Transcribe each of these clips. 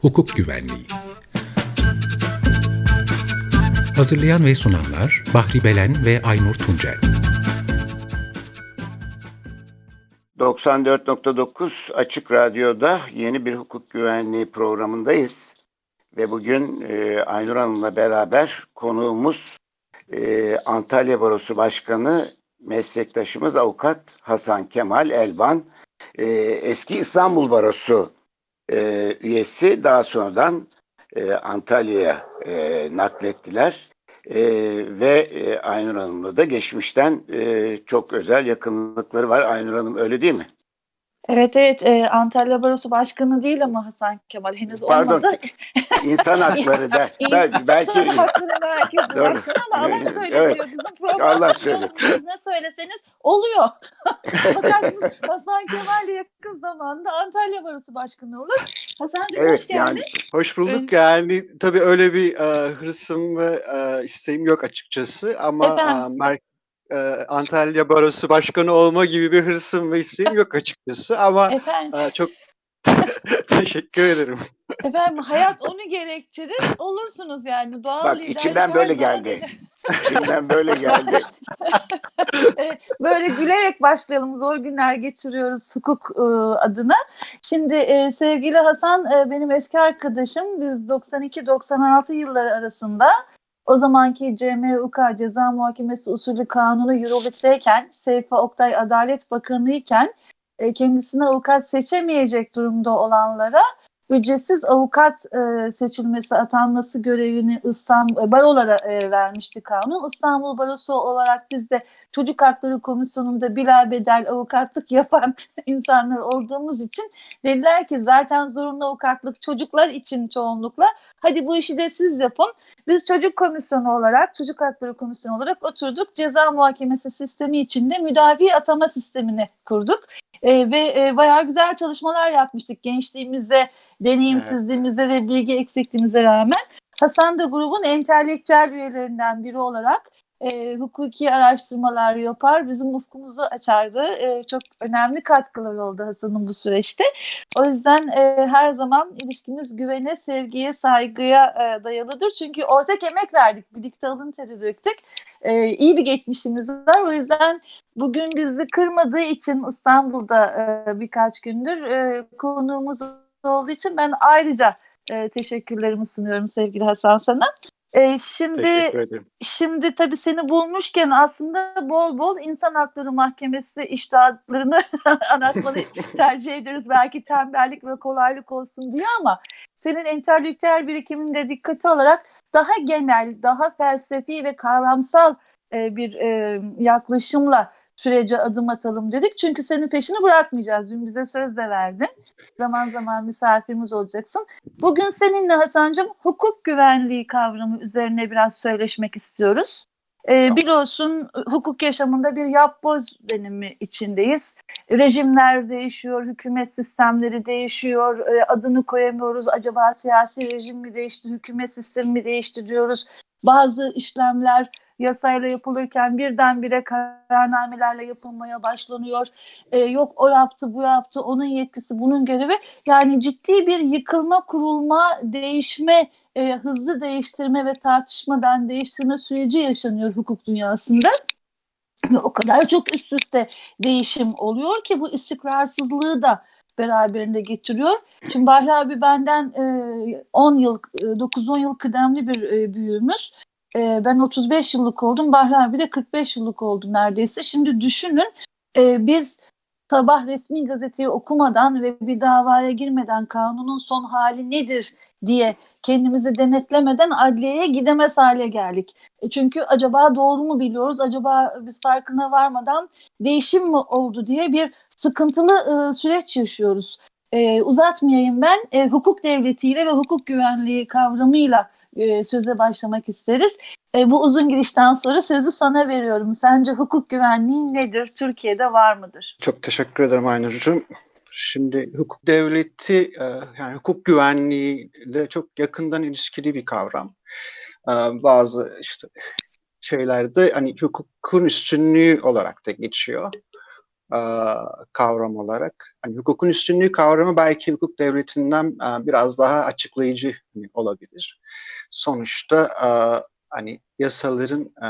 Hukuk Güvenliği Hazırlayan ve sunanlar Bahri Belen ve Aynur Tuncel 94.9 Açık Radyo'da yeni bir hukuk güvenliği programındayız. Ve bugün e, Aynur Hanım'la beraber konuğumuz e, Antalya Barosu Başkanı meslektaşımız avukat Hasan Kemal Elvan. E, eski İstanbul Barosu e, üyesi daha sonradan e, Antalya'ya e, naklettiler. E, ve e, Aynur Hanım'la da geçmişten e, çok özel yakınlıkları var. Aynur Hanım öyle değil mi? Evet evet e, Antalya Barosu Başkanı değil ama Hasan Kemal henüz Pardon, olmadı. İnsan hakları da belki, belki İnsan Hakları Merkezi. Başkanı ama Allah söyletiyor evet. bizim programda. Allah Siz ne söyleseniz oluyor. Bakarsınız Hasan Kemal de yakın zamanda Antalya Barosu Başkanı olur. Hasan'cığım Evet, hoş geldin. yani Hoş bulduk. Yani tabii öyle bir e, hırsım ve e, isteğim yok açıkçası ama e, Mer- e, Antalya Barosu Başkanı olma gibi bir hırsım ve isteğim yok açıkçası ama Efendim, e, çok teşekkür ederim. efendim hayat onu gerektirir. Olursunuz yani doğal bak liderlik içimden böyle geldi. içimden böyle geldi. Böyle gülerek başlayalım. Zor günler geçiriyoruz hukuk e, adına. Şimdi e, sevgili Hasan e, benim eski arkadaşım. Biz 92-96 yılları arasında o zamanki CMUK Ceza Muhakemesi Usulü Kanunu yürürlükteyken Seyfa Oktay Adalet Bakanı iken e, kendisine avukat seçemeyecek durumda olanlara ücretsiz avukat e, seçilmesi, atanması görevini İstanbul barolara e, vermişti kanun. İstanbul Barosu olarak biz de Çocuk Hakları Komisyonu'nda bilabedel avukatlık yapan insanlar olduğumuz için dediler ki zaten zorunlu avukatlık çocuklar için çoğunlukla. Hadi bu işi de siz yapın. Biz çocuk komisyonu olarak, çocuk hakları komisyonu olarak oturduk. Ceza muhakemesi sistemi içinde müdafi atama sistemini kurduk. E, ve e, bayağı güzel çalışmalar yapmıştık gençliğimize, deneyimsizliğimize ve bilgi eksikliğimize rağmen. Hasan da grubun entelektüel üyelerinden biri olarak e, hukuki araştırmalar yapar, bizim ufkumuzu açardı. E, çok önemli katkılar oldu Hasan'ın bu süreçte. O yüzden e, her zaman ilişkimiz güvene, sevgiye, saygıya e, dayalıdır. Çünkü ortak emek verdik, birlikte alın teri döktük. E, iyi bir geçmişimiz var. O yüzden bugün bizi kırmadığı için İstanbul'da e, birkaç gündür e, konuğumuz olduğu için ben ayrıca e, teşekkürlerimi sunuyorum sevgili Hasan sana. E, şimdi. Şimdi tabii seni bulmuşken aslında bol bol insan hakları mahkemesi iştahatlarını anlatmanı tercih ederiz. Belki tembellik ve kolaylık olsun diye ama senin entelektüel birikimini de dikkate alarak daha genel, daha felsefi ve kavramsal e, bir e, yaklaşımla sürece adım atalım dedik. Çünkü senin peşini bırakmayacağız. Dün bize söz de verdin. Zaman zaman misafirimiz olacaksın. Bugün seninle Hasan'cığım hukuk güvenliği kavramı üzerine biraz söyleşmek istiyoruz. Ee, biliyorsun hukuk yaşamında bir yapboz dönemi içindeyiz. Rejimler değişiyor, hükümet sistemleri değişiyor, e, adını koyamıyoruz. Acaba siyasi rejim mi değişti, hükümet sistemi mi değişti diyoruz. Bazı işlemler yasayla yapılırken birdenbire kararnamelerle yapılmaya başlanıyor. Ee, yok o yaptı, bu yaptı, onun yetkisi, bunun görevi. Yani ciddi bir yıkılma, kurulma, değişme, e, hızlı değiştirme ve tartışmadan değiştirme süreci yaşanıyor hukuk dünyasında. Ve o kadar çok üst üste değişim oluyor ki bu istikrarsızlığı da beraberinde getiriyor. Şimdi Bahri abi benden e, 10 yıl, e, 9-10 yıl kıdemli bir e, büyüğümüz. E, ben 35 yıllık oldum. Bahri abi de 45 yıllık oldu neredeyse. Şimdi düşünün e, biz sabah resmi gazeteyi okumadan ve bir davaya girmeden kanunun son hali nedir diye kendimizi denetlemeden adliyeye gidemez hale geldik. E çünkü acaba doğru mu biliyoruz, acaba biz farkına varmadan değişim mi oldu diye bir sıkıntılı e, süreç yaşıyoruz. E, uzatmayayım ben, e, hukuk devletiyle ve hukuk güvenliği kavramıyla e, söze başlamak isteriz. E, bu uzun girişten sonra sözü sana veriyorum. Sence hukuk güvenliği nedir? Türkiye'de var mıdır? Çok teşekkür ederim Aynur'cum. Şimdi hukuk devleti e, yani hukuk güvenliği ile çok yakından ilişkili bir kavram. E, Bazı işte şeylerde hani hukukun üstünlüğü olarak da geçiyor kavram olarak. Hani hukukun üstünlüğü kavramı belki hukuk devletinden e, biraz daha açıklayıcı hani, olabilir. Sonuçta e, hani yasaların e,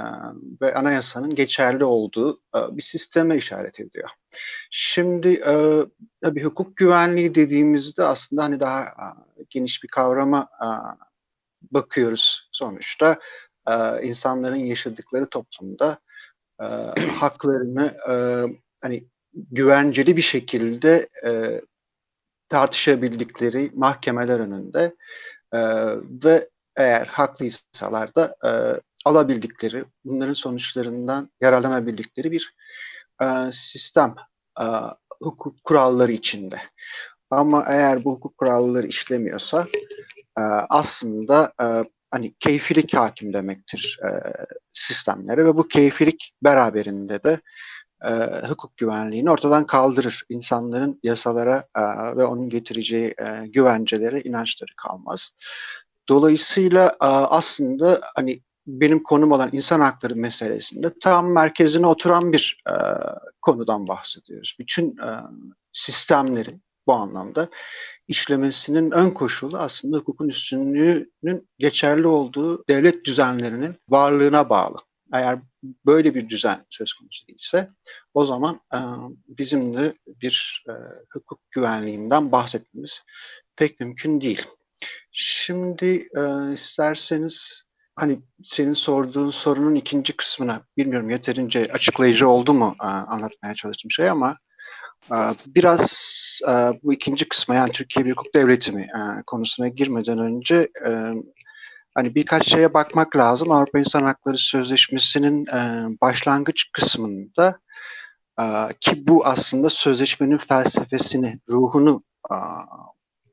ve anayasanın geçerli olduğu e, bir sisteme işaret ediyor. Şimdi e, tabii hukuk güvenliği dediğimizde aslında hani daha e, geniş bir kavrama e, bakıyoruz sonuçta. E, insanların yaşadıkları toplumda e, haklarını e, hani güvenceli bir şekilde e, tartışabildikleri mahkemeler önünde e, ve eğer haklıysalar da e, alabildikleri, bunların sonuçlarından yararlanabildikleri bir e, sistem e, hukuk kuralları içinde. Ama eğer bu hukuk kuralları işlemiyorsa e, aslında e, hani keyfilik hakim demektir e, sistemlere ve bu keyfilik beraberinde de e, hukuk güvenliğini ortadan kaldırır. İnsanların yasalara e, ve onun getireceği e, güvencelere inançları kalmaz. Dolayısıyla e, aslında hani benim konum olan insan hakları meselesinde tam merkezine oturan bir e, konudan bahsediyoruz. Bütün e, sistemleri bu anlamda işlemesinin ön koşulu aslında hukukun üstünlüğünün geçerli olduğu devlet düzenlerinin varlığına bağlı. Eğer böyle bir düzen söz konusu değilse o zaman e, bizim de bir e, hukuk güvenliğinden bahsetmemiz pek mümkün değil. Şimdi e, isterseniz hani senin sorduğun sorunun ikinci kısmına bilmiyorum yeterince açıklayıcı oldu mu e, anlatmaya çalıştığım şey ama e, biraz e, bu ikinci kısma yani Türkiye bir hukuk devleti mi e, konusuna girmeden önce e, hani birkaç şeye bakmak lazım. Avrupa İnsan Hakları Sözleşmesi'nin e, başlangıç kısmında e, ki bu aslında sözleşmenin felsefesini, ruhunu, e,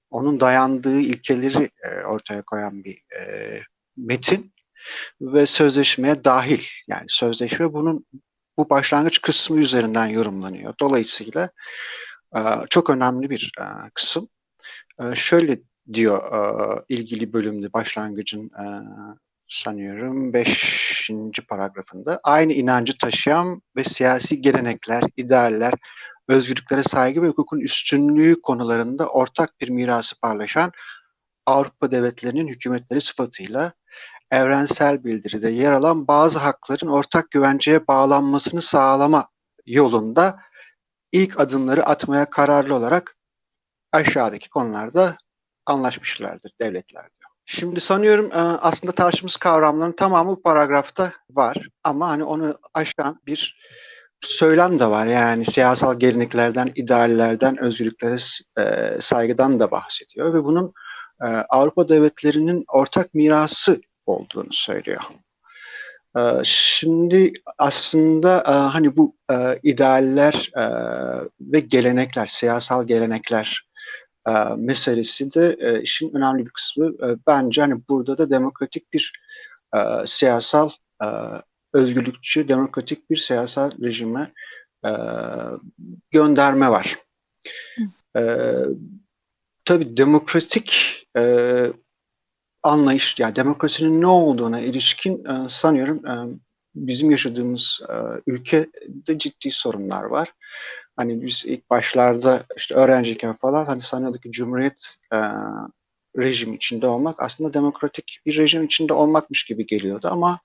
onun dayandığı ilkeleri e, ortaya koyan bir e, metin ve sözleşmeye dahil. Yani sözleşme bunun bu başlangıç kısmı üzerinden yorumlanıyor. Dolayısıyla e, çok önemli bir e, kısım. E, şöyle diyor e, ilgili bölümde başlangıcın e, sanıyorum 5. paragrafında aynı inancı taşıyan ve siyasi gelenekler, idealler, özgürlüklere saygı ve hukukun üstünlüğü konularında ortak bir mirası paylaşan Avrupa devletlerinin hükümetleri sıfatıyla evrensel bildiride yer alan bazı hakların ortak güvenceye bağlanmasını sağlama yolunda ilk adımları atmaya kararlı olarak aşağıdaki konularda anlaşmışlardır devletler diyor. Şimdi sanıyorum e, aslında tartışmamız kavramların tamamı bu paragrafta var ama hani onu aşan bir söylem de var. Yani siyasal geleneklerden, ideallerden, özgürlüklere e, saygıdan da bahsediyor ve bunun e, Avrupa devletlerinin ortak mirası olduğunu söylüyor. Şimdi aslında hani bu idealler ve gelenekler, siyasal gelenekler meselesi de işin önemli bir kısmı. Bence hani burada da demokratik bir siyasal özgürlükçü, demokratik bir siyasal rejime gönderme var. Hı. Tabii demokratik anlayış, yani demokrasinin ne olduğuna ilişkin e, sanıyorum e, bizim yaşadığımız e, ülkede ciddi sorunlar var. Hani biz ilk başlarda işte öğrenciyken falan hani sanıyorduk Cumhuriyet e, rejim içinde olmak aslında demokratik bir rejim içinde olmakmış gibi geliyordu ama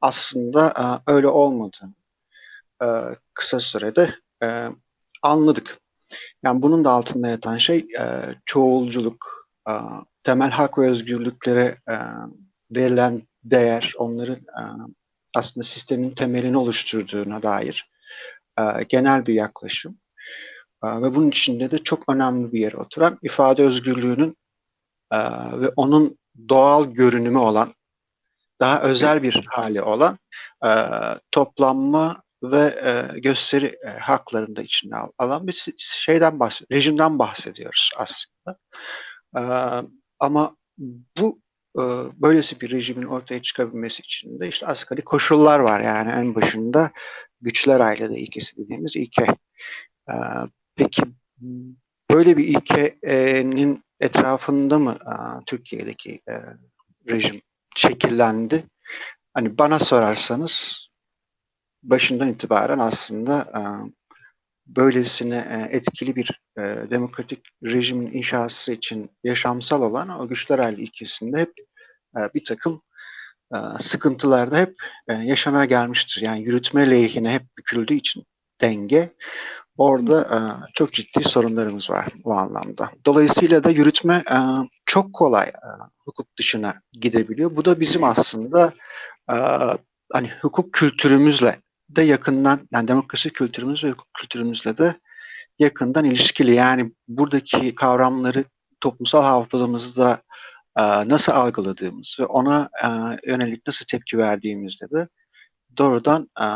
aslında e, öyle olmadı. E, kısa sürede e, anladık. Yani bunun da altında yatan şey e, çoğulculuk, e, temel hak ve özgürlüklere e, verilen değer, onların e, aslında sistemin temelini oluşturduğuna dair e, genel bir yaklaşım. E, ve bunun içinde de çok önemli bir yere oturan ifade özgürlüğünün e, ve onun doğal görünümü olan, daha özel bir hali olan e, toplanma ve e, gösteri e, haklarını içine alan bir şeyden bahsediyoruz, rejimden bahsediyoruz aslında. E, ama bu böylesi bir rejimin ortaya çıkabilmesi için de işte asgari koşullar var yani en başında güçler ailede ilkesi dediğimiz ilke. E, peki böyle bir ilkenin etrafında mı e, Türkiye'deki e, rejim şekillendi? hani bana sorarsanız başından itibaren aslında e, böylesine e, etkili bir e, demokratik rejimin inşası için yaşamsal olan o güçler hali ilkesinde hep e, bir takım e, sıkıntılarda hep e, yaşana gelmiştir. Yani yürütme lehine hep büküldüğü için denge orada e, çok ciddi sorunlarımız var bu anlamda. Dolayısıyla da yürütme çok kolay hukuk dışına gidebiliyor. Bu da bizim aslında hani hukuk kültürümüzle de yakından yani demokrasi kültürümüz ve hukuk kültürümüzle de yakından ilişkili. Yani buradaki kavramları toplumsal hafızamızda e, nasıl algıladığımız ve ona e, yönelik nasıl tepki verdiğimizde de doğrudan e,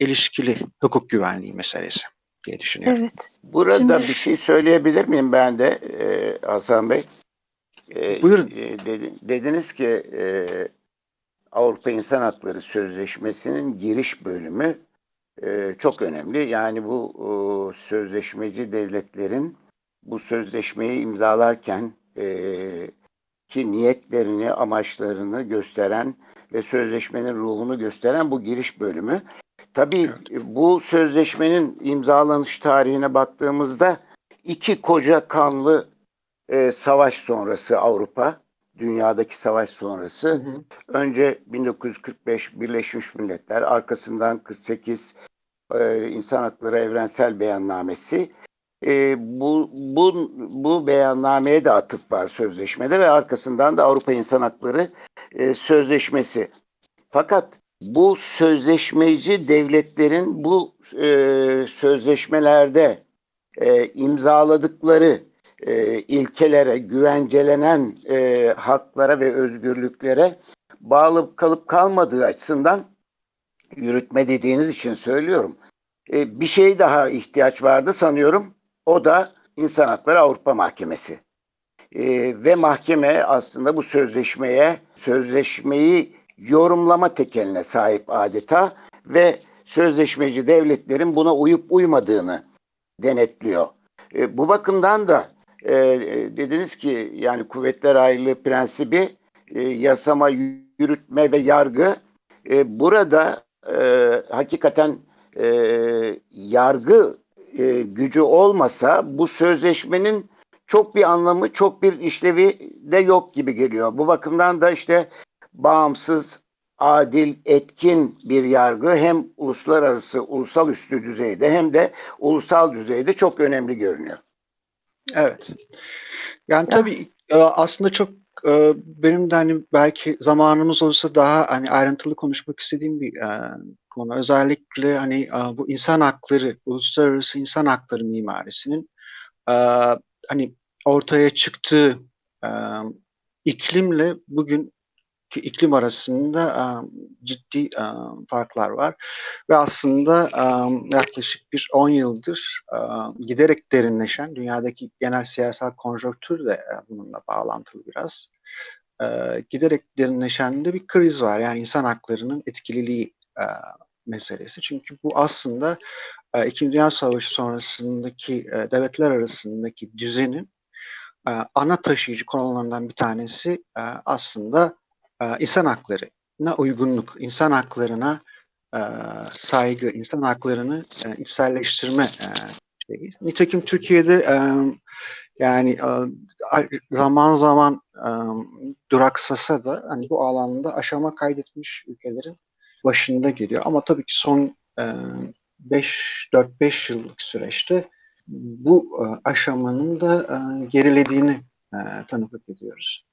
ilişkili hukuk güvenliği meselesi diye düşünüyorum. Evet. Burada Şimdi- bir şey söyleyebilir miyim ben de e, Hasan Bey? E, Buyurun. e, dedi- dediniz ki e, Avrupa İnsan Hakları Sözleşmesi'nin giriş bölümü e, çok önemli. Yani bu e, sözleşmeci devletlerin bu sözleşmeyi imzalarken e, ki niyetlerini, amaçlarını gösteren ve sözleşmenin ruhunu gösteren bu giriş bölümü. Tabii bu sözleşmenin imzalanış tarihine baktığımızda iki koca kanlı e, savaş sonrası Avrupa, dünyadaki savaş sonrası. Hı hı. Önce 1945 Birleşmiş Milletler, arkasından 48 e, İnsan Hakları Evrensel Beyannamesi. E, bu, bu, bu beyannameye de atıf var sözleşmede ve arkasından da Avrupa İnsan Hakları e, Sözleşmesi. Fakat bu sözleşmeci devletlerin bu e, sözleşmelerde e, imzaladıkları e, ilkelere, güvencelenen e, haklara ve özgürlüklere bağlı kalıp kalmadığı açısından yürütme dediğiniz için söylüyorum. E, bir şey daha ihtiyaç vardı sanıyorum. O da İnsan Hakları Avrupa Mahkemesi. E, ve mahkeme aslında bu sözleşmeye, sözleşmeyi yorumlama tekeline sahip adeta ve sözleşmeci devletlerin buna uyup uymadığını denetliyor. E, bu bakımdan da e, e, dediniz ki yani kuvvetler ayrılığı prensibi e, yasama, yürütme ve yargı e, burada e, hakikaten e, yargı e, gücü olmasa bu sözleşmenin çok bir anlamı, çok bir işlevi de yok gibi geliyor. Bu bakımdan da işte bağımsız, adil, etkin bir yargı hem uluslararası, ulusal üstü düzeyde hem de ulusal düzeyde çok önemli görünüyor. Evet. Yani tabii e, aslında çok e, benim de hani belki zamanımız olursa daha hani ayrıntılı konuşmak istediğim bir e, konu. Özellikle hani bu insan hakları, uluslararası insan hakları mimarisinin hani ortaya çıktığı iklimle bugün iklim arasında ciddi farklar var. Ve aslında yaklaşık bir 10 yıldır giderek derinleşen dünyadaki genel siyasal konjonktür de bununla bağlantılı biraz. Giderek derinleşen de bir kriz var. Yani insan haklarının etkililiği meselesi. Çünkü bu aslında İkinci Dünya Savaşı sonrasındaki devletler arasındaki düzenin ana taşıyıcı konularından bir tanesi aslında insan haklarına uygunluk, insan haklarına e, saygı, insan haklarını e, içselleştirme e, şeyi. Nitekim Türkiye'de yani zaman zaman duraksasa da hani bu alanda aşama kaydetmiş ülkelerin başında geliyor. Ama tabii ki son e, 5 4-5 yıllık süreçte bu aşamanın da gerilediğini tanıklık ediyoruz.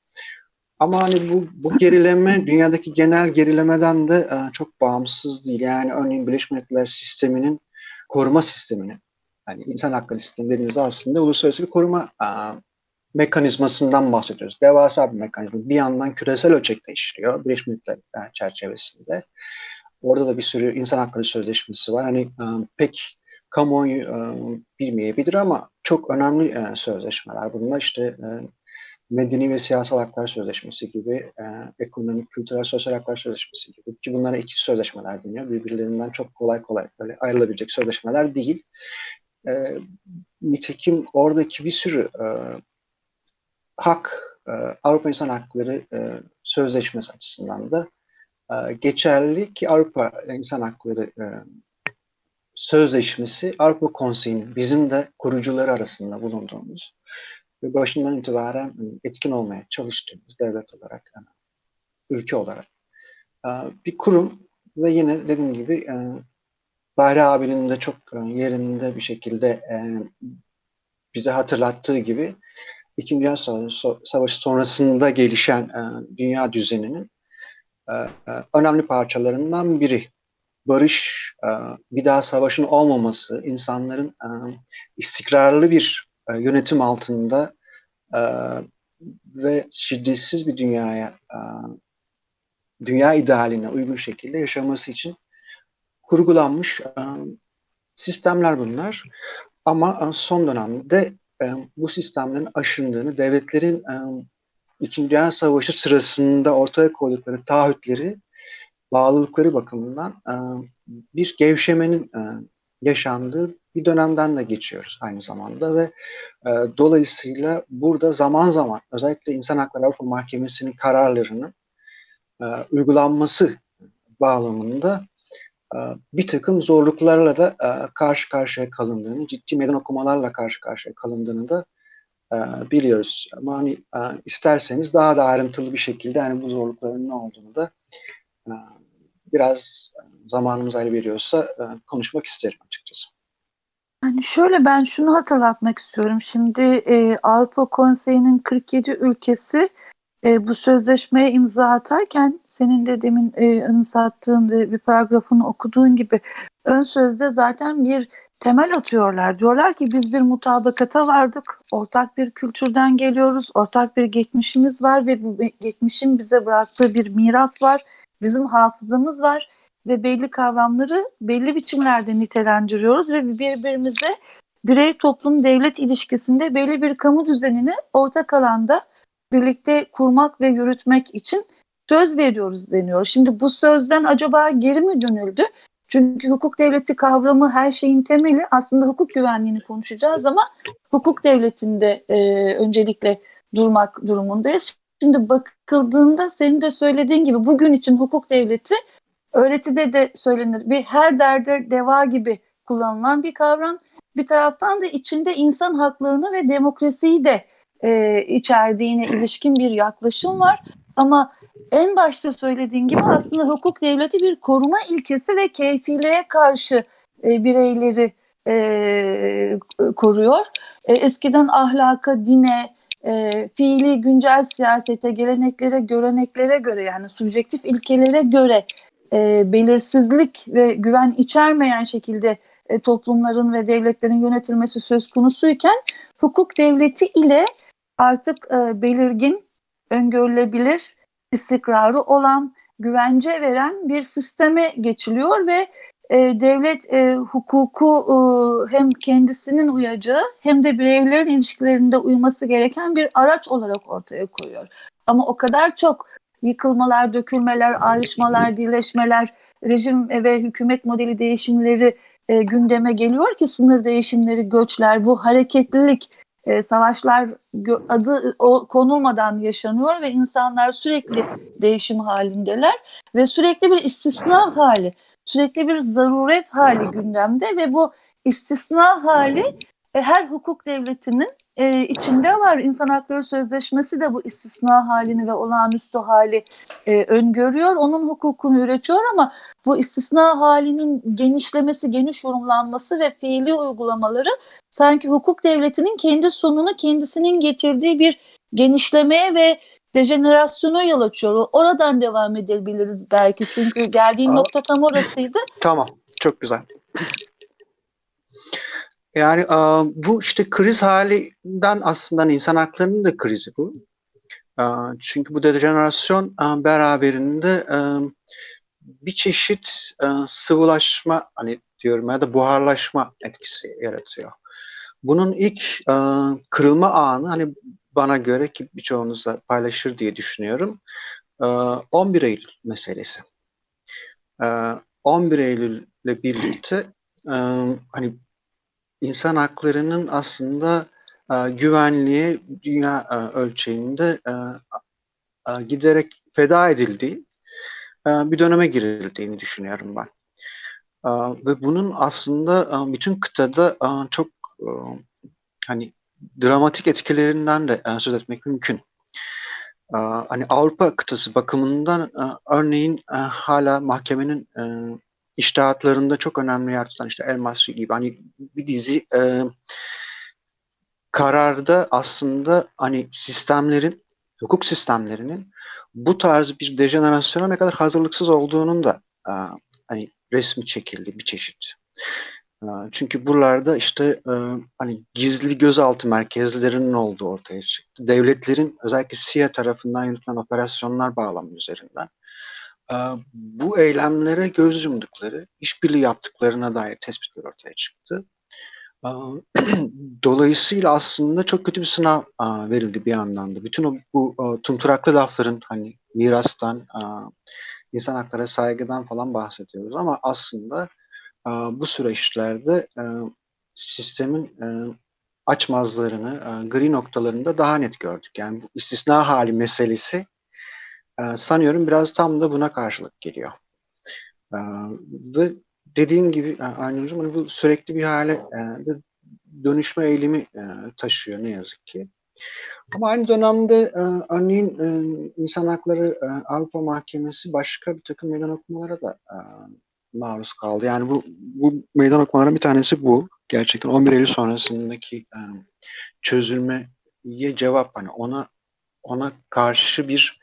Ama hani bu, bu gerileme dünyadaki genel gerilemeden de e, çok bağımsız değil. Yani örneğin Birleşmiş Milletler sisteminin koruma sistemini, yani insan hakları sistemi dediğimizde aslında uluslararası bir koruma e, mekanizmasından bahsediyoruz. Devasa bir mekanizma. Bir yandan küresel ölçekte işliyor Birleşmiş Milletler e, çerçevesinde. Orada da bir sürü insan hakları sözleşmesi var. Hani e, pek kamuoyu e, bilmeyebilir ama çok önemli e, sözleşmeler. Bunlar işte e, Medeni ve Siyasal Haklar Sözleşmesi gibi, e, Ekonomik, Kültürel, Sosyal Haklar Sözleşmesi gibi ki bunlara iki sözleşmeler deniyor. Birbirlerinden çok kolay kolay böyle ayrılabilecek sözleşmeler değil. E, nitekim oradaki bir sürü e, hak, e, Avrupa İnsan Hakları e, Sözleşmesi açısından da geçerli ki Avrupa İnsan Hakları Sözleşmesi Avrupa Konseyi'nin bizim de kurucuları arasında bulunduğumuz ve başından itibaren etkin olmaya çalıştığımız devlet olarak, yani ülke olarak. Bir kurum ve yine dediğim gibi Bahri abinin de çok yerinde bir şekilde bize hatırlattığı gibi İkinci Dünya Savaşı sonrasında gelişen dünya düzeninin önemli parçalarından biri. Barış, bir daha savaşın olmaması, insanların istikrarlı bir e, yönetim altında ve şiddetsiz bir dünyaya, dünya idealine uygun şekilde yaşaması için kurgulanmış sistemler bunlar. Ama son dönemde bu sistemlerin aşındığını, devletlerin İkinci Dünya Savaşı sırasında ortaya koydukları taahhütleri bağlılıkları bakımından e, bir gevşemenin e, yaşandığı bir dönemden de geçiyoruz aynı zamanda ve e, dolayısıyla burada zaman zaman özellikle İnsan Hakları Avrupa Mahkemesi'nin kararlarının uygulanması bağlamında bir takım zorluklarla da karşı karşıya kalındığını, ciddi meydan okumalarla karşı karşıya kalındığını da biliyoruz. Ama hani isterseniz daha da ayrıntılı bir şekilde hani bu zorlukların ne olduğunu da biraz zamanımız el veriyorsa e, konuşmak isterim açıkçası. Yani şöyle ben şunu hatırlatmak istiyorum. Şimdi e, Avrupa Konseyi'nin 47 ülkesi e, bu sözleşmeye imza atarken senin de demin e, anımsattığın ve bir paragrafını okuduğun gibi ön sözde zaten bir temel atıyorlar. Diyorlar ki biz bir mutabakata vardık. Ortak bir kültürden geliyoruz. Ortak bir geçmişimiz var ve bu geçmişin bize bıraktığı bir miras var Bizim hafızamız var ve belli kavramları belli biçimlerde nitelendiriyoruz ve birbirimize birey toplum devlet ilişkisinde belli bir kamu düzenini ortak alanda birlikte kurmak ve yürütmek için söz veriyoruz deniyor. Şimdi bu sözden acaba geri mi dönüldü? Çünkü hukuk devleti kavramı her şeyin temeli. Aslında hukuk güvenliğini konuşacağız ama hukuk devletinde e, öncelikle durmak durumundayız. Şimdi bakıldığında senin de söylediğin gibi bugün için hukuk devleti öğretide de söylenir. Bir her derde deva gibi kullanılan bir kavram. Bir taraftan da içinde insan haklarını ve demokrasiyi de e, içerdiğine ilişkin bir yaklaşım var. Ama en başta söylediğin gibi aslında hukuk devleti bir koruma ilkesi ve keyfiliğe karşı e, bireyleri e, koruyor. E, eskiden ahlaka, dine, e, fiili güncel siyasete, geleneklere, göreneklere göre yani subjektif ilkelere göre e, belirsizlik ve güven içermeyen şekilde e, toplumların ve devletlerin yönetilmesi söz konusuyken hukuk devleti ile artık e, belirgin, öngörülebilir, istikrarı olan, güvence veren bir sisteme geçiliyor ve e, devlet e, hukuku e, hem kendisinin uyacağı hem de bireylerin ilişkilerinde uyması gereken bir araç olarak ortaya koyuyor. Ama o kadar çok yıkılmalar, dökülmeler, ayrışmalar, birleşmeler, rejim ve hükümet modeli değişimleri e, gündeme geliyor ki sınır değişimleri, göçler, bu hareketlilik, e, savaşlar adı o, konulmadan yaşanıyor ve insanlar sürekli değişim halindeler ve sürekli bir istisna hali sürekli bir zaruret hali gündemde ve bu istisna hali e, her hukuk devletinin e, içinde var. İnsan Hakları Sözleşmesi de bu istisna halini ve olağanüstü hali e, öngörüyor. Onun hukukunu üretiyor ama bu istisna halinin genişlemesi, geniş yorumlanması ve fiili uygulamaları sanki hukuk devletinin kendi sonunu kendisinin getirdiği bir genişlemeye ve dejenerasyona yol açıyor. Oradan devam edebiliriz belki çünkü geldiğin Aa, nokta tam orasıydı. Tamam, çok güzel. Yani bu işte kriz halinden aslında insan haklarının da krizi bu. Çünkü bu dejenerasyon beraberinde bir çeşit sıvılaşma hani diyorum ya da buharlaşma etkisi yaratıyor. Bunun ilk kırılma anı hani bana göre ki birçoğunuzla paylaşır diye düşünüyorum. 11 ee, Eylül meselesi. 11 ee, Eylül ile birlikte e, hani insan haklarının aslında e, güvenliğe dünya e, ölçeğinde giderek feda edildiği e, bir döneme girildiğini düşünüyorum ben. E, ve bunun aslında e, bütün kıtada e, çok e, hani dramatik etkilerinden de e, söz etmek mümkün. E, hani Avrupa kıtası bakımından e, örneğin e, hala mahkemenin e, iştahatlarında çok önemli yer tutan işte El Masri gibi hani bir dizi e, kararda aslında hani sistemlerin, hukuk sistemlerinin bu tarz bir dejenerasyona ne kadar hazırlıksız olduğunun da e, hani resmi çekildi bir çeşit. E, çünkü buralarda işte e, hani gizli gözaltı merkezlerinin olduğu ortaya çıktı. Devletlerin özellikle CIA tarafından yürütülen operasyonlar bağlamı üzerinden bu eylemlere göz yumdukları, işbirliği yaptıklarına dair tespitler ortaya çıktı. Dolayısıyla aslında çok kötü bir sınav verildi bir yandan da. Bütün o, bu tumturaklı lafların hani mirastan, insan haklara saygıdan falan bahsediyoruz ama aslında bu süreçlerde sistemin açmazlarını, gri noktalarını da daha net gördük. Yani bu istisna hali meselesi sanıyorum biraz tam da buna karşılık geliyor. Ve dediğin gibi Aynur'cum hani bu sürekli bir hale e, dönüşme eğilimi e, taşıyor ne yazık ki. Ama aynı dönemde e, örneğin e, İnsan Hakları e, Avrupa Mahkemesi başka bir takım meydan okumalara da e, maruz kaldı. Yani bu, bu meydan okumaların bir tanesi bu. Gerçekten 11 Eylül sonrasındaki e, çözülmeye cevap hani ona ona karşı bir e,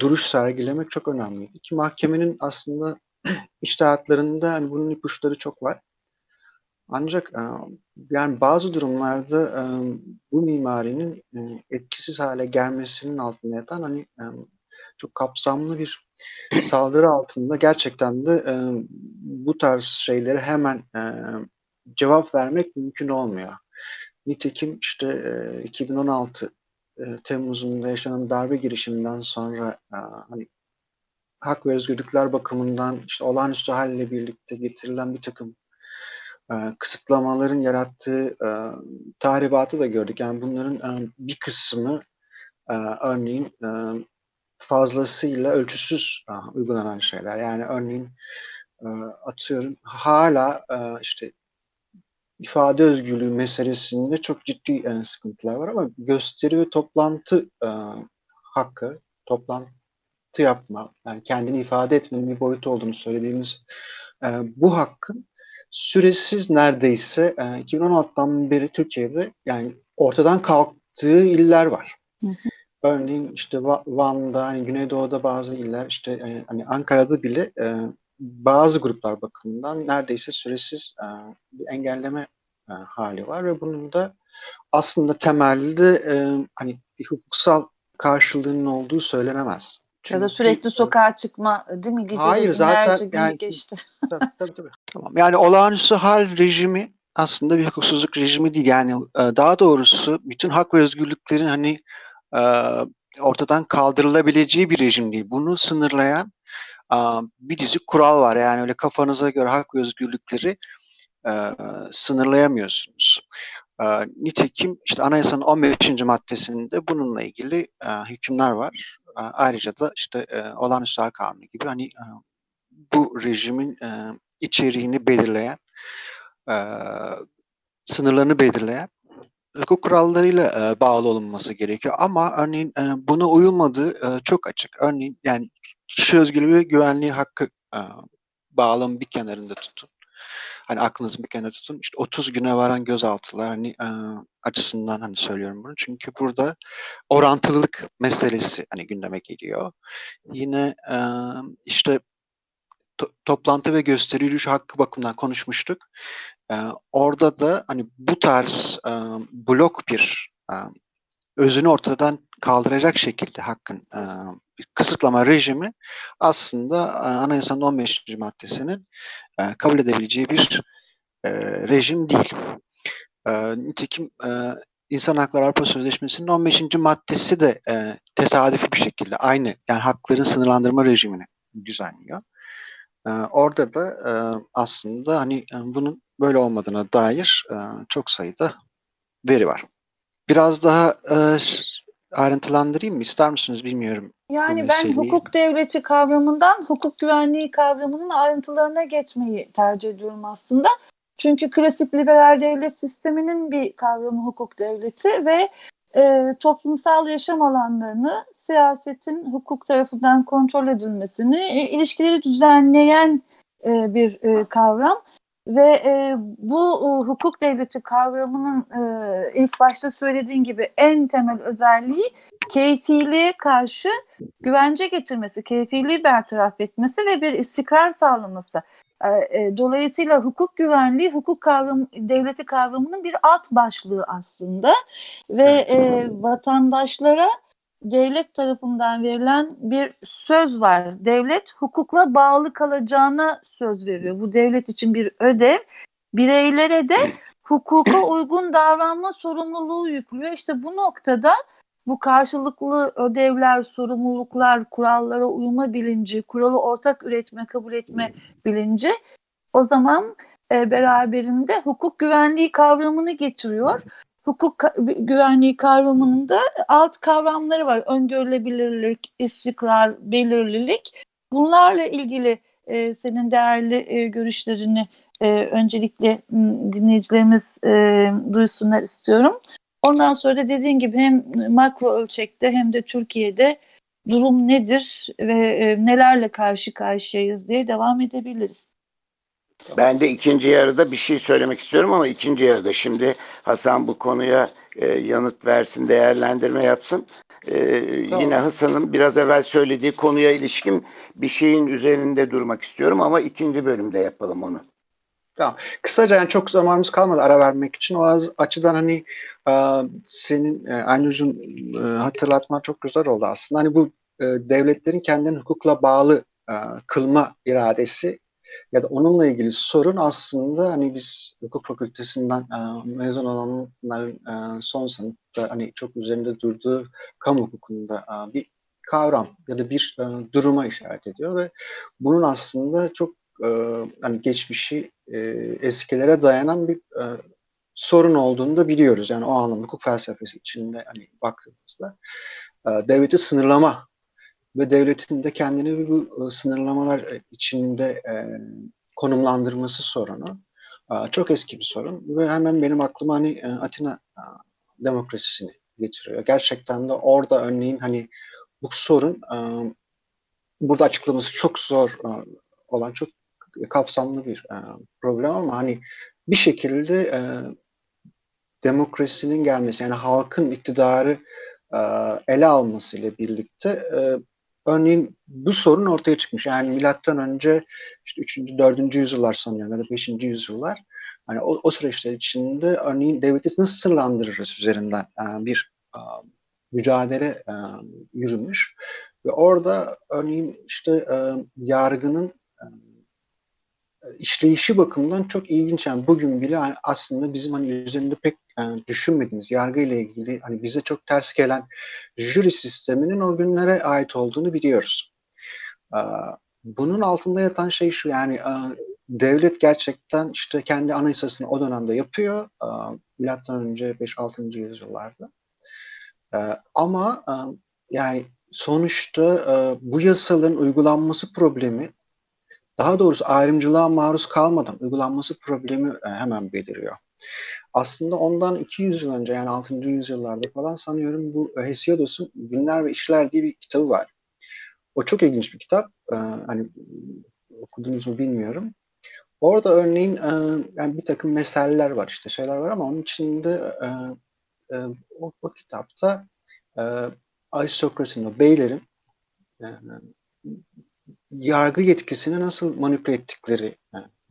duruş sergilemek çok önemliydi. Ki mahkemenin aslında iştahatlarında hani bunun ipuçları çok var. Ancak e, yani bazı durumlarda e, bu mimarinin e, etkisiz hale gelmesinin altında yatan hani çok kapsamlı bir saldırı altında gerçekten de bu tarz şeyleri hemen cevap vermek mümkün olmuyor. Nitekim işte 2016 Temmuz'unda yaşanan darbe girişiminden sonra hani hak ve özgürlükler bakımından işte olağanüstü halle birlikte getirilen bir takım e, kısıtlamaların yarattığı e, tahribatı da gördük. Yani bunların e, bir kısmı e, örneğin e, fazlasıyla ölçüsüz e, uygulanan şeyler. Yani örneğin e, atıyorum hala e, işte ifade özgürlüğü meselesinde çok ciddi e, sıkıntılar var ama gösteri ve toplantı e, hakkı, toplantı yapma, yani kendini ifade etmenin bir boyutu olduğunu söylediğimiz e, bu hakkın süresiz neredeyse e, 2016'dan beri Türkiye'de yani ortadan kalktığı iller var. Hı hı. Örneğin işte Van'da, hani Güneydoğu'da bazı iller, işte e, hani Ankara'da bile e, bazı gruplar bakımından neredeyse süresiz e, bir engelleme e, hali var ve bunun da aslında temelde e, hani bir hukuksal karşılığının olduğu söylenemez. Çünkü, ya da sürekli sokağa çıkma değil mi? Gece hayır zaten yani, geçti. tabii, tabii, tabii. Tamam. Yani olağanüstü hal rejimi aslında bir hukuksuzluk rejimi değil. Yani daha doğrusu bütün hak ve özgürlüklerin hani ortadan kaldırılabileceği bir rejim değil. Bunu sınırlayan bir dizi kural var. Yani öyle kafanıza göre hak ve özgürlükleri sınırlayamıyorsunuz. Nitekim işte anayasanın 15. maddesinde bununla ilgili hükümler var ayrıca da işte e, olağanüstü hal kanunu gibi hani e, bu rejimin e, içeriğini belirleyen, e, sınırlarını belirleyen hukuk kurallarıyla e, bağlı olunması gerekiyor. Ama örneğin e, buna uyulmadığı e, çok açık. Örneğin yani kişi özgürlüğü ve güvenliği hakkı e, bağlamı bir kenarında tutun hani aklınızın bir kenara tutun. İşte 30 güne varan gözaltılar hani e, açısından hani söylüyorum bunu. Çünkü burada orantılılık meselesi hani gündeme geliyor. Yine e, işte to- toplantı ve gösteri yürüyüş hakkı bakımından konuşmuştuk. E, orada da hani bu tarz e, blok bir e, özünü ortadan kaldıracak şekilde hakkın e, kısıtlama rejimi aslında e, anayasanın 15. maddesinin e, kabul edebileceği bir e, rejim değil. Nitekim İnsan Hakları Avrupa Sözleşmesi'nin 15. maddesi de tesadüfi bir şekilde aynı yani hakların sınırlandırma rejimini düzenliyor. Orada da aslında hani bunun böyle olmadığına dair çok sayıda veri var. Biraz daha ayrıntılandırayım mı? İster misiniz bilmiyorum. Yani ben hukuk devleti kavramından hukuk güvenliği kavramının ayrıntılarına geçmeyi tercih ediyorum aslında. Çünkü klasik liberal devlet sisteminin bir kavramı hukuk devleti ve e, toplumsal yaşam alanlarını siyasetin hukuk tarafından kontrol edilmesini, e, ilişkileri düzenleyen e, bir e, kavram. Ve e, bu e, hukuk devleti kavramının e, ilk başta söylediğin gibi en temel özelliği keyfiliğe karşı güvence getirmesi, keyfiliği bertaraf etmesi ve bir istikrar sağlaması. E, e, dolayısıyla hukuk güvenliği, hukuk kavramı, devleti kavramının bir alt başlığı aslında ve e, vatandaşlara devlet tarafından verilen bir söz var. Devlet hukukla bağlı kalacağına söz veriyor. Bu devlet için bir ödev. Bireylere de hukuka uygun davranma sorumluluğu yüklüyor. İşte bu noktada bu karşılıklı ödevler, sorumluluklar, kurallara uyma bilinci, kuralı ortak üretme, kabul etme bilinci o zaman e, beraberinde hukuk güvenliği kavramını getiriyor. Hukuk güvenliği kavramının da alt kavramları var. Öngörülebilirlik, istikrar, belirlilik. Bunlarla ilgili e, senin değerli e, görüşlerini e, öncelikle dinleyicilerimiz e, duysunlar istiyorum. Ondan sonra da dediğin gibi hem makro ölçekte hem de Türkiye'de durum nedir ve e, nelerle karşı karşıyayız diye devam edebiliriz. Ben de ikinci yarıda bir şey söylemek istiyorum ama ikinci yarıda şimdi Hasan bu konuya e, yanıt versin, değerlendirme yapsın. E, tamam. Yine Hasan'ın biraz evvel söylediği konuya ilişkin bir şeyin üzerinde durmak istiyorum ama ikinci bölümde yapalım onu. Tamam. Kısaca yani çok zamanımız kalmadı ara vermek için. O az açıdan hani e, senin e, Aynur'cum e, hatırlatman çok güzel oldu aslında. Hani bu e, devletlerin kendini hukukla bağlı e, kılma iradesi ya da onunla ilgili sorun aslında hani biz hukuk fakültesinden e, mezun olanların e, son sınıfta hani çok üzerinde durduğu kamu hukukunda e, bir kavram ya da bir e, duruma işaret ediyor ve bunun aslında çok e, hani geçmişi e, eskilere dayanan bir e, sorun olduğunu da biliyoruz. Yani o anlamda hukuk felsefesi içinde hani baktığımızda e, devleti sınırlama ve devletin de kendini bu e, sınırlamalar içinde e, konumlandırması sorunu e, çok eski bir sorun ve hemen benim aklıma hani Atina demokrasisini getiriyor. Gerçekten de orada örneğin hani bu sorun burada açıklaması çok zor olan çok kapsamlı bir problem ama hani bir şekilde demokrasinin gelmesi yani halkın iktidarı ele almasıyla birlikte örneğin bu sorun ortaya çıkmış. Yani milattan önce işte 3. 4. yüzyıllar sanıyorum ya da 5. yüzyıllar hani o, o süreçler içinde örneğin devleti nasıl sırlandırırız üzerinden e, bir e, mücadele e, yürümüş ve orada örneğin işte e, yargının e, işleyişi bakımından çok ilginç. Yani bugün bile hani aslında bizim hani üzerinde pek yani düşünmediğimiz yargı ile ilgili hani bize çok ters gelen jüri sisteminin o günlere ait olduğunu biliyoruz. Bunun altında yatan şey şu yani devlet gerçekten işte kendi anayasasını o dönemde yapıyor. Milattan önce 5-6. yüzyıllarda. Ama yani sonuçta bu yasaların uygulanması problemi daha doğrusu ayrımcılığa maruz kalmadan uygulanması problemi hemen beliriyor. Aslında ondan 200 yıl önce yani 6. yüzyıllarda falan sanıyorum bu Hesiodos'un Günler ve İşler diye bir kitabı var. O çok ilginç bir kitap. Ee, hani okudunuz mu bilmiyorum. Orada örneğin e, yani bir takım meseleler var işte şeyler var ama onun içinde e, e, o, o kitapta e, aristokrasinin, o beylerin e, yargı yetkisini nasıl manipüle ettikleri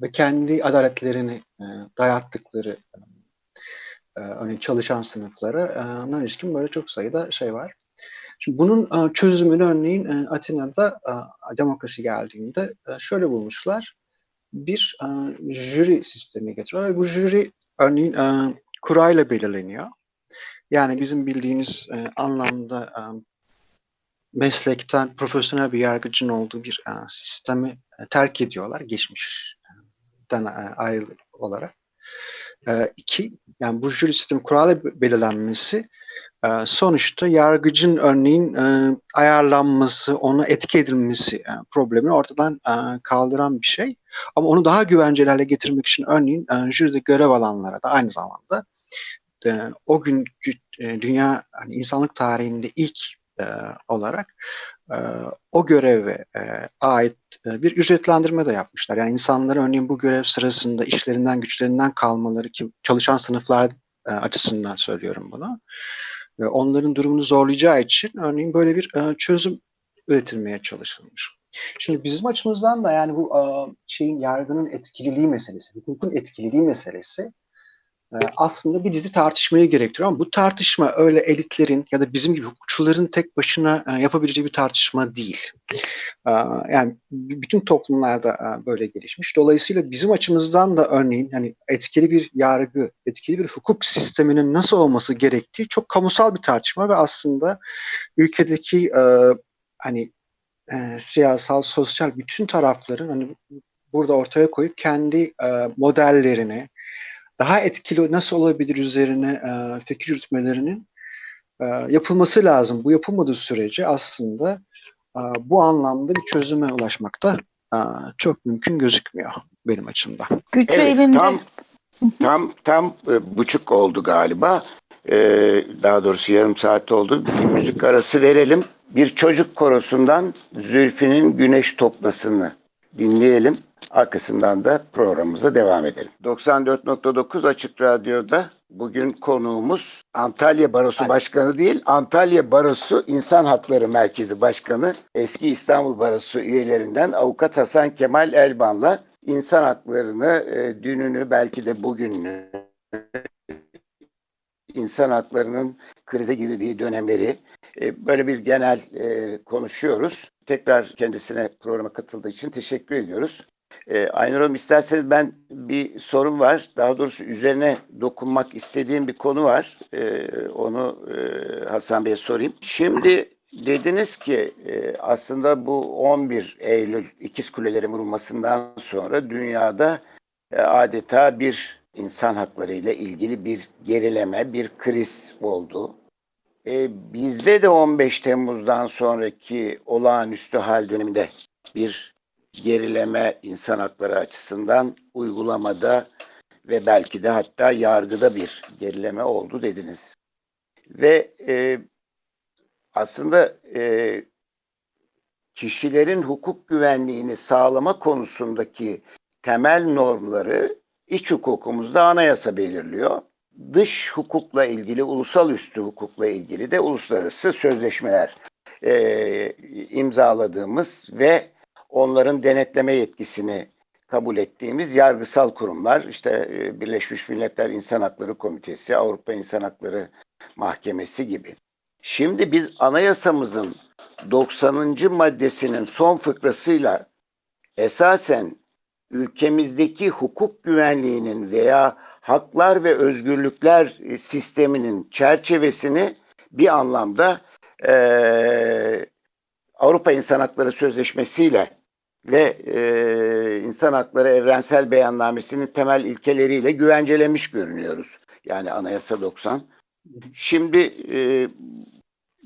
ve kendi adaletlerini e, dayattıkları e, örneğin çalışan sınıflara e, ilişkin böyle çok sayıda şey var. Şimdi bunun e, çözümünü örneğin e, Atina'da demokrasi geldiğinde şöyle bulmuşlar. Bir e, jüri sistemi getiriyorlar bu jüri örneğin kurayla belirleniyor. Yani bizim bildiğimiz e, anlamda meslekten profesyonel bir yargıcın olduğu bir e, sistemi e, terk ediyorlar geçmişten e, ayrı olarak. E, iki, yani bu jüri sistemi kuralı belirlenmesi sonuçta yargıcın örneğin ayarlanması, ona etki edilmesi problemini ortadan kaldıran bir şey. Ama onu daha güvenceli hale getirmek için örneğin jüride görev alanlara da aynı zamanda o gün dünya hani insanlık tarihinde ilk e, olarak e, o göreve e, ait e, bir ücretlendirme de yapmışlar. Yani insanların örneğin bu görev sırasında işlerinden güçlerinden kalmaları ki çalışan sınıflar e, açısından söylüyorum bunu. Ve onların durumunu zorlayacağı için örneğin böyle bir e, çözüm üretilmeye çalışılmış. Şimdi bizim açımızdan da yani bu e, şeyin yargının etkililiği meselesi, hukukun etkililiği meselesi e, aslında bir dizi tartışmayı gerektiriyor ama bu tartışma öyle elitlerin ya da bizim gibi hukukçuların tek başına e, yapabileceği bir tartışma değil. E, yani bütün toplumlarda böyle gelişmiş. Dolayısıyla bizim açımızdan da örneğin hani etkili bir yargı, etkili bir hukuk sisteminin nasıl olması gerektiği çok kamusal bir tartışma ve aslında ülkedeki hani siyasal, sosyal bütün tarafların hani burada ortaya koyup kendi modellerini, daha etkili nasıl olabilir üzerine e, fikir yürütmelerinin e, yapılması lazım. Bu yapılmadığı sürece aslında e, bu anlamda bir çözüme ulaşmakta e, çok mümkün gözükmüyor benim açımdan. Gücü evet, elinde. Tam, tam, tam e, buçuk oldu galiba. E, daha doğrusu yarım saat oldu. Bir müzik arası verelim. Bir çocuk korosundan Zülfü'nün Güneş Toplasını dinleyelim. Arkasından da programımıza devam edelim. 94.9 Açık Radyo'da bugün konuğumuz Antalya Barosu Başkanı değil, Antalya Barosu İnsan Hakları Merkezi Başkanı, eski İstanbul Barosu üyelerinden Avukat Hasan Kemal Elban'la insan haklarını, e, dününü belki de bugününü, insan haklarının krize girdiği dönemleri böyle bir genel e, konuşuyoruz. Tekrar kendisine programa katıldığı için teşekkür ediyoruz. E, Aynur Hanım isterseniz ben bir sorun var. Daha doğrusu üzerine dokunmak istediğim bir konu var. E, onu e, Hasan Bey'e sorayım. Şimdi dediniz ki e, aslında bu 11 Eylül İkiz Kulelerin vurulmasından sonra dünyada e, adeta bir insan hakları ile ilgili bir gerileme, bir kriz oldu. E, bizde de 15 Temmuz'dan sonraki olağanüstü hal döneminde bir gerileme insan hakları açısından uygulamada ve belki de hatta yargıda bir gerileme oldu dediniz. Ve e, aslında e, kişilerin hukuk güvenliğini sağlama konusundaki temel normları iç hukukumuzda anayasa belirliyor. Dış hukukla ilgili, ulusal üstü hukukla ilgili de uluslararası sözleşmeler e, imzaladığımız ve onların denetleme yetkisini kabul ettiğimiz yargısal kurumlar, işte e, Birleşmiş Milletler İnsan Hakları Komitesi, Avrupa İnsan Hakları Mahkemesi gibi. Şimdi biz anayasamızın 90. maddesinin son fıkrasıyla esasen ülkemizdeki hukuk güvenliğinin veya haklar ve özgürlükler e, sisteminin çerçevesini bir anlamda e, Avrupa İnsan Hakları Sözleşmesi ile ve e, insan hakları evrensel beyannamesinin temel ilkeleriyle güvencelemiş görünüyoruz. Yani Anayasa 90. Şimdi e,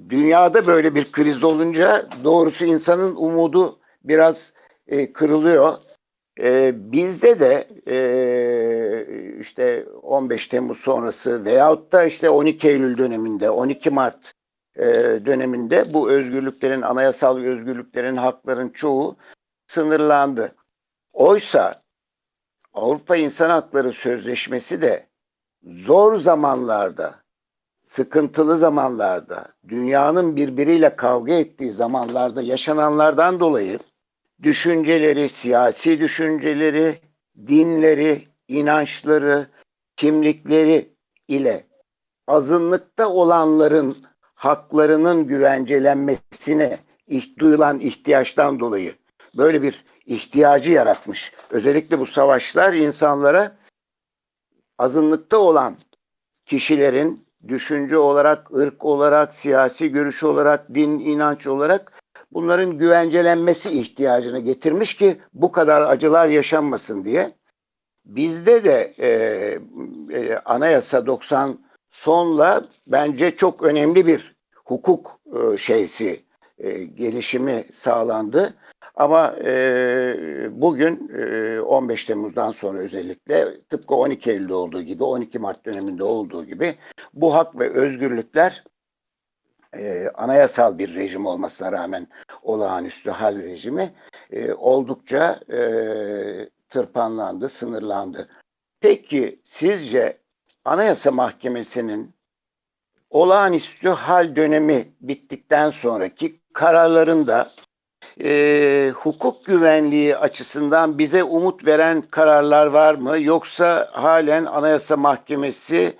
dünyada böyle bir kriz olunca doğrusu insanın umudu biraz e, kırılıyor. E, bizde de e, işte 15 Temmuz sonrası veyahut da işte 12 Eylül döneminde, 12 Mart e, döneminde bu özgürlüklerin, anayasal özgürlüklerin, hakların çoğu sınırlandı. Oysa Avrupa İnsan Hakları Sözleşmesi de zor zamanlarda, sıkıntılı zamanlarda, dünyanın birbiriyle kavga ettiği zamanlarda yaşananlardan dolayı düşünceleri, siyasi düşünceleri, dinleri, inançları, kimlikleri ile azınlıkta olanların haklarının güvencelenmesine duyulan ihtiyaçtan dolayı böyle bir ihtiyacı yaratmış. Özellikle bu savaşlar insanlara azınlıkta olan kişilerin düşünce olarak, ırk olarak, siyasi görüş olarak, din, inanç olarak bunların güvencelenmesi ihtiyacını getirmiş ki bu kadar acılar yaşanmasın diye. Bizde de e, e, Anayasa 90 sonla bence çok önemli bir hukuk e, şeysi e, gelişimi sağlandı. Ama e, bugün e, 15 Temmuz'dan sonra özellikle tıpkı 12 Eylül'de olduğu gibi 12 Mart döneminde olduğu gibi bu hak ve özgürlükler e, anayasal bir rejim olmasına rağmen olağanüstü hal rejimi e, oldukça e, tırpanlandı, sınırlandı. Peki sizce Anayasa Mahkemesi'nin olağanüstü hal dönemi bittikten sonraki kararlarında e, hukuk güvenliği açısından bize umut veren kararlar var mı? Yoksa halen Anayasa Mahkemesi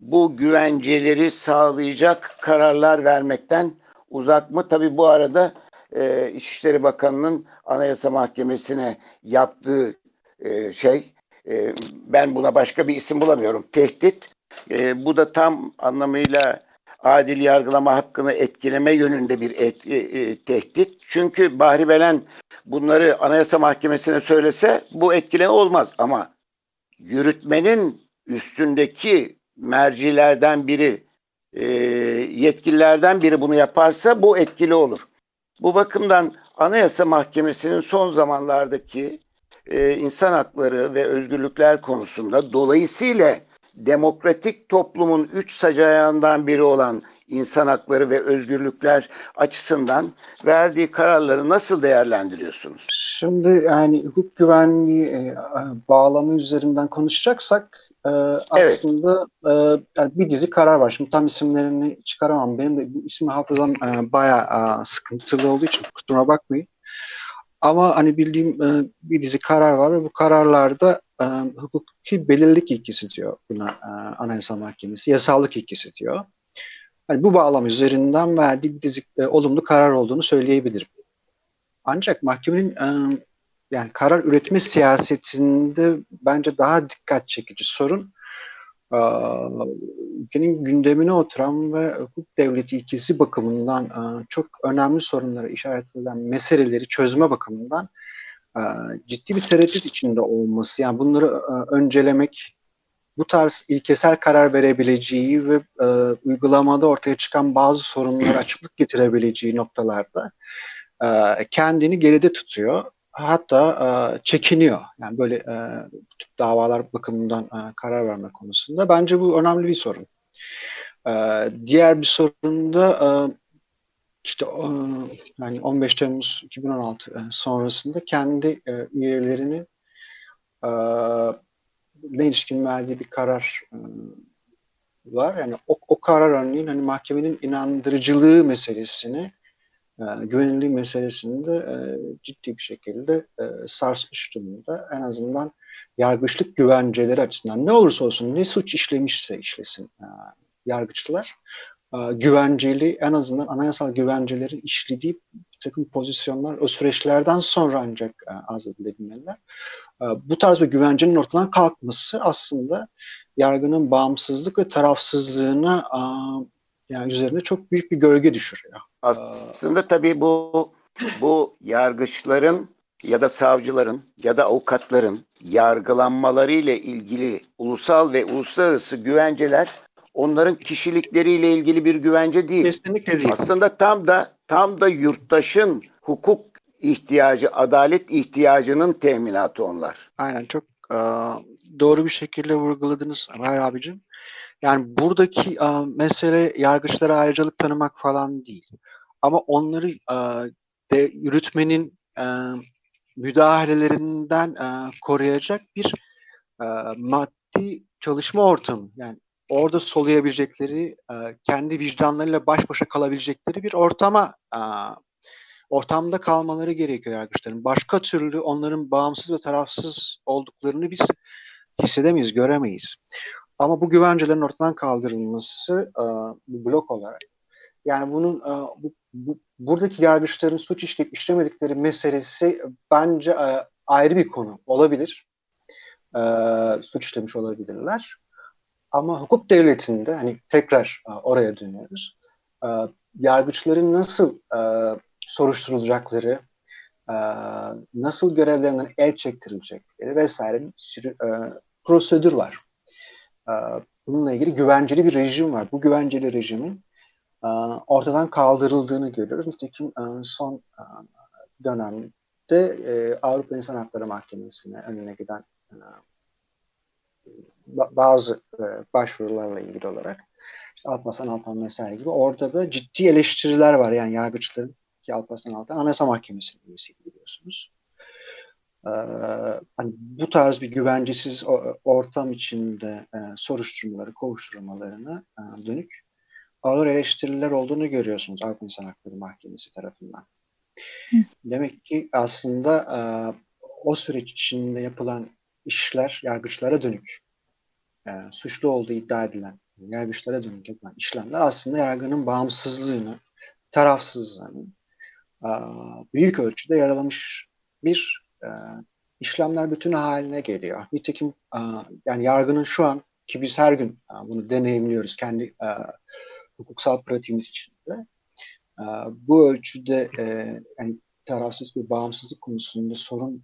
bu güvenceleri sağlayacak kararlar vermekten uzak mı? Tabii bu arada e, İçişleri Bakanı'nın Anayasa Mahkemesi'ne yaptığı e, şey, e, ben buna başka bir isim bulamıyorum, tehdit. E, bu da tam anlamıyla adil yargılama hakkını etkileme yönünde bir et, e, e, tehdit. Çünkü Bahri Belen bunları Anayasa Mahkemesi'ne söylese bu etkileme olmaz ama yürütmenin üstündeki mercilerden biri, e, yetkililerden biri bunu yaparsa bu etkili olur. Bu bakımdan Anayasa Mahkemesi'nin son zamanlardaki e, insan hakları ve özgürlükler konusunda dolayısıyla demokratik toplumun üç sacayağından biri olan insan hakları ve özgürlükler açısından verdiği kararları nasıl değerlendiriyorsunuz? Şimdi yani hukuk güvenliği e, bağlamı üzerinden konuşacaksak e, aslında evet. e, yani bir dizi karar var. Şimdi tam isimlerini çıkaramam. Benim de bu isim hafızam e, bayağı e, sıkıntılı olduğu için kusura bakmayın. Ama hani bildiğim e, bir dizi karar var ve bu kararlarda e, hukuki belirlilik ilkesi diyor buna e, Anayasa Mahkemesi. Yasallık ilkesi diyor. Hani bu bağlam üzerinden verdiği bir dizi e, olumlu karar olduğunu söyleyebilirim. Ancak mahkemenin e, yani karar üretme siyasetinde bence daha dikkat çekici sorun ülkenin gündemine oturan ve hukuk devleti ilkesi bakımından çok önemli sorunlara işaret eden meseleleri çözme bakımından ciddi bir tereddüt içinde olması. Yani bunları öncelemek, bu tarz ilkesel karar verebileceği ve uygulamada ortaya çıkan bazı sorunlara açıklık getirebileceği noktalarda kendini geride tutuyor. Hatta e, çekiniyor. Yani böyle e, davalar bakımından e, karar verme konusunda. Bence bu önemli bir sorun. E, diğer bir sorun da e, işte e, yani 15 Temmuz 2016 e, sonrasında kendi e, üyelerini e, ne ilişkin verdiği bir karar e, var. Yani o, o karar örneğin hani mahkemenin inandırıcılığı meselesini e, güvenilirliği meselesini de e, ciddi bir şekilde e, sarsmış durumda. En azından yargıçlık güvenceleri açısından ne olursa olsun ne suç işlemişse işlesin e, yargıçlar güvenceli en azından anayasal güvencelerin işlediği bir takım pozisyonlar o süreçlerden sonra ancak e, azledilebilmeliler. Bu tarz bir güvencenin ortadan kalkması aslında yargının bağımsızlık ve tarafsızlığına yani üzerine çok büyük bir gölge düşürüyor. Aslında tabii bu bu yargıçların ya da savcıların ya da avukatların yargılanmaları ile ilgili ulusal ve uluslararası güvenceler onların kişilikleriyle ilgili bir güvence değil. Kesinlikle değil. Aslında tam da tam da yurttaşın hukuk ihtiyacı, adalet ihtiyacının teminatı onlar. Aynen çok e, doğru bir şekilde vurguladınız Ömer abicim. Yani buradaki e, mesele yargıçlara ayrıcalık tanımak falan değil. Ama onları e, de yürütmenin e, müdahalelerinden e, koruyacak bir e, maddi çalışma ortamı. Yani orada soluyabilecekleri, e, kendi vicdanlarıyla baş başa kalabilecekleri bir ortama e, ortamda kalmaları gerekiyor yargıçların. Başka türlü onların bağımsız ve tarafsız olduklarını biz hissedemeyiz, göremeyiz. Ama bu güvencelerin ortadan kaldırılması e, blok olarak yani bunun e, bu, bu, buradaki yargıçların suç işleyip işlemedikleri meselesi bence e, ayrı bir konu olabilir. E, suç işlemiş olabilirler. Ama hukuk devletinde hani tekrar oraya dönüyoruz. E, yargıçların nasıl soruşturulacakları, nasıl görevlerinden el çektirilecekleri vesaire bir sürü prosedür var. Ee, bununla ilgili güvenceli bir rejim var. Bu güvenceli rejimin e, ortadan kaldırıldığını görüyoruz. Nitekim e, son e, dönemde Avrupa İnsan Hakları Mahkemesi'ne önüne giden bazı başvurularla ilgili olarak işte Alparslan Altan vesaire gibi orada da ciddi eleştiriler var. Yani yargıçların ki Alparslan Altan Anayasa Mahkemesi'nin üyesiydi biliyorsunuz. Ee, hani bu tarz bir güvencesiz ortam içinde e, soruşturmaları, kovuşturmalarına e, dönük ağır eleştiriler olduğunu görüyorsunuz Avrupa İnsan Hakları Mahkemesi tarafından. Hı. Demek ki aslında e, o süreç içinde yapılan işler yargıçlara dönük, suçlu olduğu iddia edilen yargıçlara dönük yapılan işlemler aslında yargının bağımsızlığını, tarafsızlığını büyük ölçüde yaralamış bir e, işlemler bütünü haline geliyor. Nitekim e, yani yargının şu an ki biz her gün e, bunu deneyimliyoruz kendi e, hukuksal pratiğimiz içinde. E, bu ölçüde e, yani tarafsız bir bağımsızlık konusunda sorunlu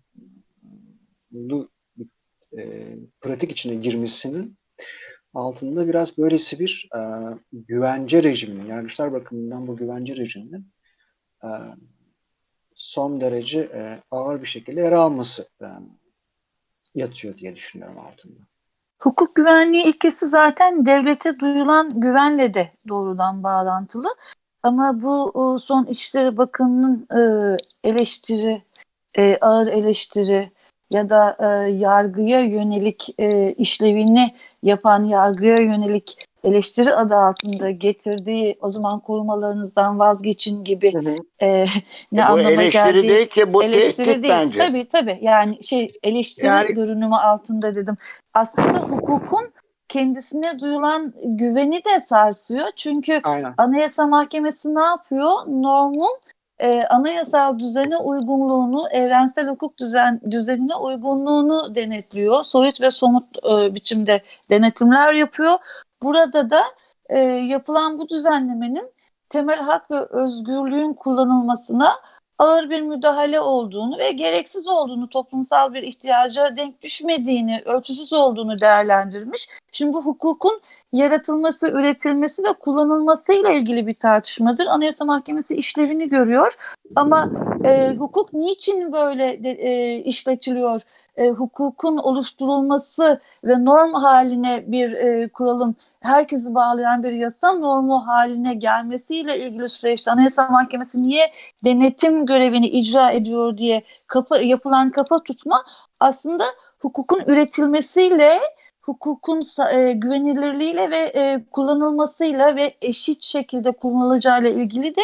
bir e, pratik içine girmesinin altında biraz böylesi bir e, güvence rejiminin, yargıçlar bakımından bu güvence rejiminin e, son derece e, ağır bir şekilde yer alması e, yatıyor diye düşünüyorum altında. Hukuk güvenliği ilkesi zaten devlete duyulan güvenle de doğrudan bağlantılı. Ama bu son İçişleri Bakanı'nın e, eleştiri, e, ağır eleştiri ya da e, yargıya yönelik işlevini yapan yargıya yönelik eleştiri adı altında getirdiği o zaman korumalarınızdan vazgeçin gibi hı hı. E, ne e anlama eleştiri geldiği değil ki bu eleştiri değil. bence. Tabii tabii yani şey eleştiri yani... görünümü altında dedim. Aslında hukukun kendisine duyulan güveni de sarsıyor. Çünkü Aynen. Anayasa Mahkemesi ne yapıyor? Normun e, anayasal düzene uygunluğunu, evrensel hukuk düzen düzenine uygunluğunu denetliyor. Soyut ve somut e, biçimde denetimler yapıyor. Burada da e, yapılan bu düzenlemenin temel hak ve özgürlüğün kullanılmasına ağır bir müdahale olduğunu ve gereksiz olduğunu, toplumsal bir ihtiyaca denk düşmediğini, ölçüsüz olduğunu değerlendirmiş. Şimdi bu hukukun yaratılması, üretilmesi ve kullanılması ile ilgili bir tartışmadır. Anayasa Mahkemesi işlevini görüyor ama e, hukuk niçin böyle de, e, işletiliyor? E, hukukun oluşturulması ve norm haline bir e, kuralın herkesi bağlayan bir yasa normu haline gelmesiyle ilgili süreçte Anayasa Mahkemesi niye denetim görevini icra ediyor diye kafa, yapılan kafa tutma aslında hukukun üretilmesiyle hukukun e, güvenilirliğiyle ve e, kullanılmasıyla ve eşit şekilde kullanılacağıyla ilgili de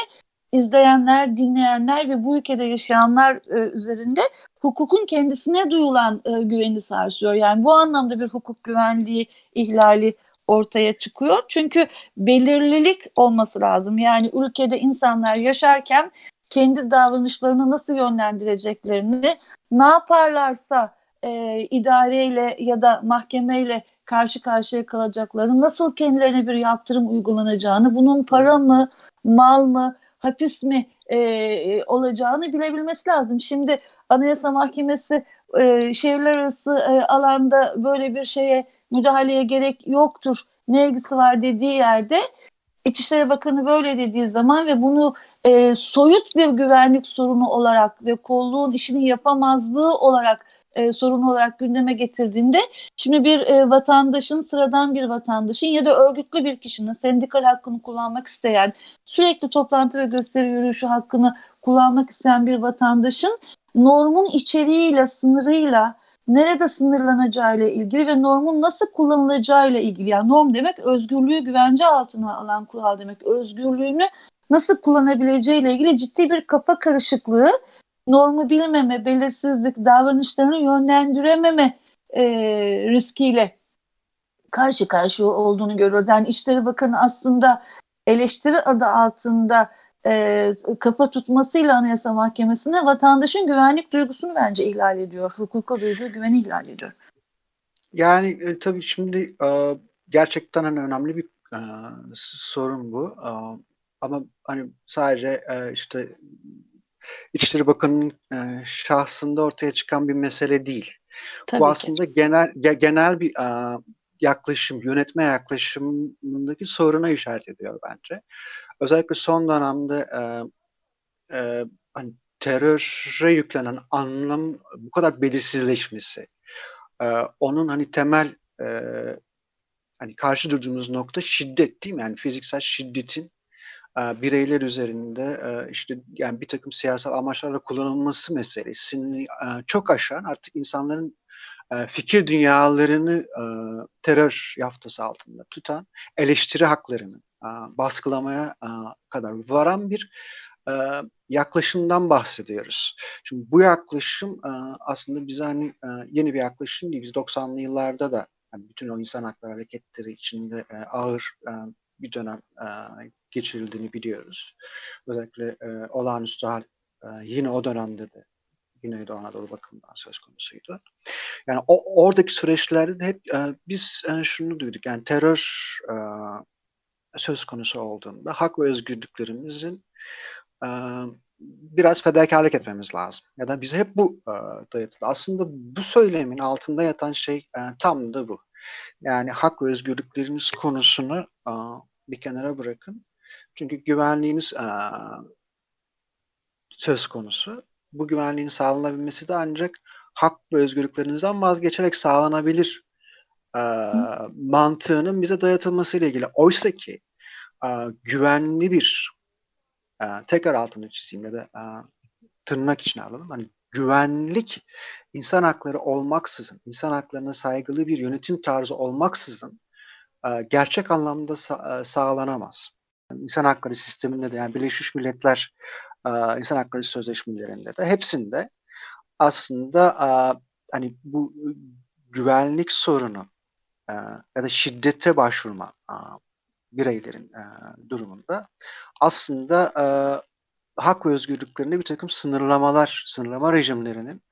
izleyenler, dinleyenler ve bu ülkede yaşayanlar e, üzerinde hukukun kendisine duyulan e, güveni sarsıyor. Yani bu anlamda bir hukuk güvenliği ihlali ortaya çıkıyor. Çünkü belirlilik olması lazım. Yani ülkede insanlar yaşarken kendi davranışlarını nasıl yönlendireceklerini, ne yaparlarsa e, idareyle ya da mahkemeyle karşı karşıya kalacaklarını, nasıl kendilerine bir yaptırım uygulanacağını, bunun para mı, mal mı, hapis mi e, olacağını bilebilmesi lazım. Şimdi Anayasa Mahkemesi e, şehirler arası e, alanda böyle bir şeye müdahaleye gerek yoktur, ne ilgisi var dediği yerde İçişleri Bakanı böyle dediği zaman ve bunu e, soyut bir güvenlik sorunu olarak ve kolluğun işini yapamazlığı olarak e, sorun olarak gündeme getirdiğinde şimdi bir e, vatandaşın sıradan bir vatandaşın ya da örgütlü bir kişinin sendikal hakkını kullanmak isteyen sürekli toplantı ve gösteri yürüyüşü hakkını kullanmak isteyen bir vatandaşın normun içeriğiyle sınırıyla nerede sınırlanacağı ile ilgili ve normun nasıl kullanılacağı ile ilgili yani norm demek özgürlüğü güvence altına alan kural demek özgürlüğünü nasıl kullanabileceği ile ilgili ciddi bir kafa karışıklığı normu bilmeme, belirsizlik, davranışlarını yönlendirememe e, riskiyle karşı karşıya olduğunu görüyoruz. Yani İşleri Bakanı aslında eleştiri adı altında e, kafa tutmasıyla Anayasa Mahkemesi'ne vatandaşın güvenlik duygusunu bence ihlal ediyor. Hukuka duyduğu güveni ihlal ediyor. Yani e, tabii şimdi e, gerçekten en önemli bir e, sorun bu. E, ama hani sadece e, işte İçişleri Bakanı'nın e, şahsında ortaya çıkan bir mesele değil. Tabii Bu aslında ki. genel ge, genel bir e, yaklaşım, yönetme yaklaşımındaki soruna işaret ediyor bence. Özellikle son dönemde e, e, hani teröre yüklenen anlam bu kadar belirsizleşmesi, e, onun hani temel e, hani karşı durduğumuz nokta şiddet değil mi? Yani fiziksel şiddetin bireyler üzerinde işte yani bir takım siyasal amaçlarla kullanılması meselesini çok aşan artık insanların fikir dünyalarını terör yaftası altında tutan eleştiri haklarını baskılamaya kadar varan bir yaklaşımdan bahsediyoruz. Şimdi bu yaklaşım aslında bize hani yeni bir yaklaşım değil. Biz 90'lı yıllarda da yani bütün o insan hakları hareketleri içinde ağır bir dönem geçirildiğini biliyoruz. Özellikle e, olağanüstü hal e, yine o dönemde de Güneydoğu Anadolu bakımından söz konusuydu. Yani o oradaki süreçlerde de hep e, biz e, şunu duyduk. Yani terör e, söz konusu olduğunda hak ve özgürlüklerimizin e, biraz fedakarlık etmemiz lazım. Ya da bize hep bu e, dayatıldı. Aslında bu söylemin altında yatan şey e, tam da bu. Yani hak ve özgürlükleriniz konusunu e, bir kenara bırakın. Çünkü güvenliğiniz e, söz konusu. Bu güvenliğin sağlanabilmesi de ancak hak ve özgürlüklerinizden vazgeçerek sağlanabilir e, mantığının bize dayatılması ile ilgili. Oysa ki e, güvenli bir e, tekrar altını çizeyim ya da e, tırnak içine alalım. Hani güvenlik insan hakları olmaksızın, insan haklarına saygılı bir yönetim tarzı olmaksızın gerçek anlamda sa- sağlanamaz. İnsan hakları sisteminde de yani Birleşmiş Milletler e, insan hakları sözleşmelerinde de hepsinde aslında e, hani bu güvenlik sorunu e, ya da şiddete başvurma bireylerin durumunda aslında hak ve özgürlüklerinde bir takım sınırlamalar, sınırlama rejimlerinin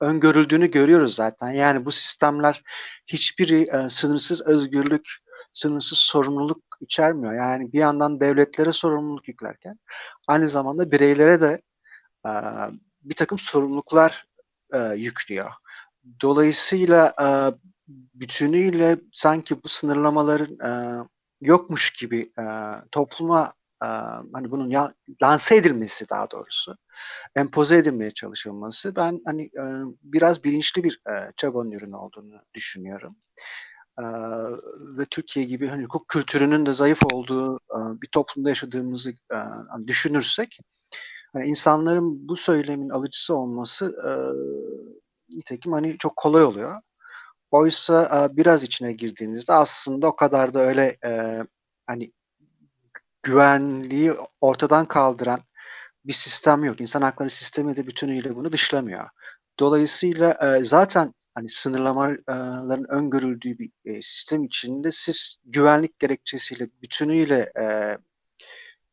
öngörüldüğünü görüyoruz zaten. Yani bu sistemler hiçbiri sınırsız özgürlük, sınırsız sorumluluk içermiyor. Yani bir yandan devletlere sorumluluk yüklerken aynı zamanda bireylere de e, bir takım sorumluluklar e, yüklüyor. Dolayısıyla e, bütünüyle sanki bu sınırlamaların e, yokmuş gibi e, topluma e, hani bunun ya, lanse edilmesi daha doğrusu empoze edilmeye çalışılması ben hani e, biraz bilinçli bir e, çabanın ürünü olduğunu düşünüyorum. Ve Türkiye gibi hani hukuk kültürünün de zayıf olduğu bir toplumda yaşadığımızı hani düşünürsek hani insanların bu söylemin alıcısı olması e, nitekim hani çok kolay oluyor. Oysa biraz içine girdiğinizde aslında o kadar da öyle hani güvenliği ortadan kaldıran bir sistem yok. İnsan hakları sistemi de bütünüyle bunu dışlamıyor. Dolayısıyla zaten hani sınırlamaların öngörüldüğü bir e, sistem içinde siz güvenlik gerekçesiyle bütünüyle e,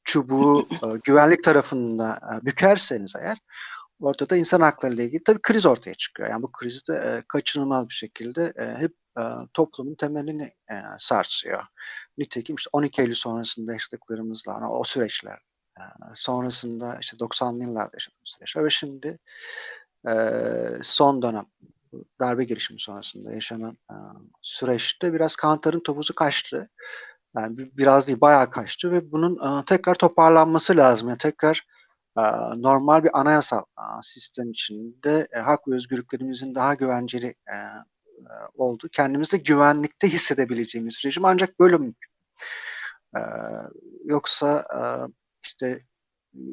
çubuğu e, güvenlik tarafında e, bükerseniz eğer ortada insan hakları ile ilgili tabii kriz ortaya çıkıyor. Yani bu kriz de e, kaçınılmaz bir şekilde e, hep e, toplumun temelini e, sarsıyor. Nitekim işte 12 Eylül sonrasında yaşadıklarımızla hani o süreçler e, sonrasında işte 90'lı yıllarda yaşadığımız süreçler ve şimdi e, son dönem darbe girişimi sonrasında yaşanan e, süreçte biraz Kantar'ın topuzu kaçtı. Yani biraz değil bayağı kaçtı ve bunun e, tekrar toparlanması lazım. Yani tekrar e, normal bir anayasal e, sistem içinde e, hak ve özgürlüklerimizin daha güvenceli e, e, oldu. Kendimizi güvenlikte hissedebileceğimiz rejim ancak böyle mümkün. E, yoksa e, işte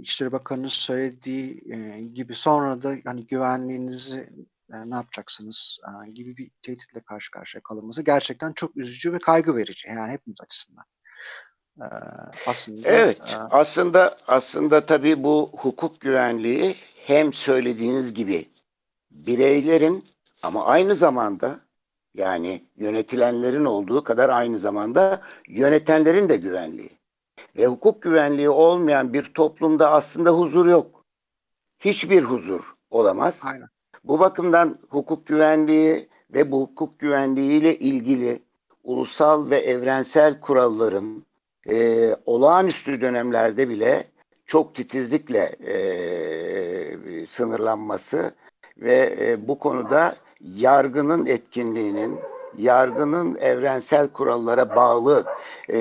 İçişleri Bakanı'nın söylediği e, gibi sonra da hani güvenliğinizi e, ne yapacaksınız e, gibi bir tehditle karşı karşıya kalınması gerçekten çok üzücü ve kaygı verici yani hepimiz açısından. E, aslında Evet, e, aslında aslında tabii bu hukuk güvenliği hem söylediğiniz gibi bireylerin ama aynı zamanda yani yönetilenlerin olduğu kadar aynı zamanda yönetenlerin de güvenliği. Ve hukuk güvenliği olmayan bir toplumda aslında huzur yok. Hiçbir huzur olamaz. Aynen. Bu bakımdan hukuk güvenliği ve bu hukuk güvenliği ile ilgili ulusal ve evrensel kuralların e, olağanüstü dönemlerde bile çok titizlikle e, sınırlanması ve e, bu konuda yargının etkinliğinin, yargının evrensel kurallara bağlı e,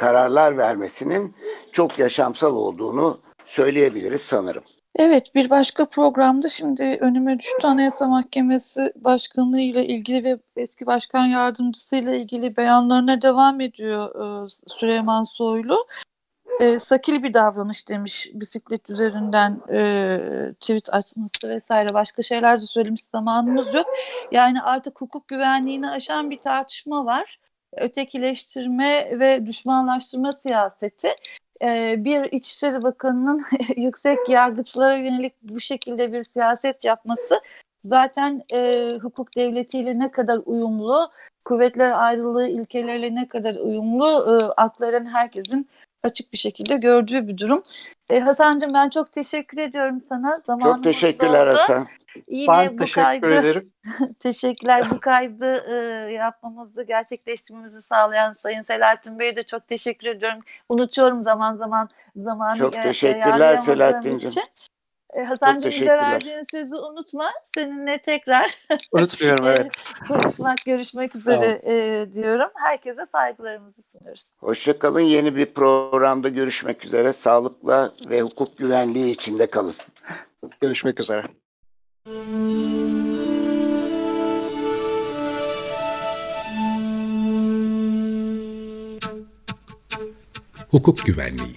kararlar vermesinin çok yaşamsal olduğunu söyleyebiliriz sanırım. Evet bir başka programda şimdi önüme düştü Anayasa Mahkemesi Başkanlığı ile ilgili ve eski başkan yardımcısı ile ilgili beyanlarına devam ediyor e, Süleyman Soylu. E, sakil bir davranış demiş bisiklet üzerinden e, tweet atması vesaire başka şeyler de söylemiş zamanımız yok. Yani artık hukuk güvenliğini aşan bir tartışma var. Ötekileştirme ve düşmanlaştırma siyaseti bir İçişleri Bakanı'nın yüksek yargıçlara yönelik bu şekilde bir siyaset yapması zaten e, hukuk devletiyle ne kadar uyumlu, kuvvetler ayrılığı ilkeleriyle ne kadar uyumlu e, akların herkesin açık bir şekilde gördüğü bir durum. E, Hasan'cığım ben çok teşekkür ediyorum sana. Zamanımız çok teşekkürler oldu. Hasan. Yine ben bu teşekkür kaydı, ederim. teşekkürler. Bu kaydı e, yapmamızı, gerçekleştirmemizi sağlayan Sayın Selahattin Bey'e de çok teşekkür ediyorum. Unutuyorum zaman zaman zamanı Çok teşekkürler Selahattin'cim. E, Hasan'cığım bize verdiğin sözü unutma. Seninle tekrar Unutmuyorum evet. konuşmak, görüşmek üzere e, diyorum. Herkese saygılarımızı sunuyoruz. Hoşçakalın. Yeni bir programda görüşmek üzere. Sağlıkla ve hukuk güvenliği içinde kalın. Görüşmek üzere. Hukuk Güvenliği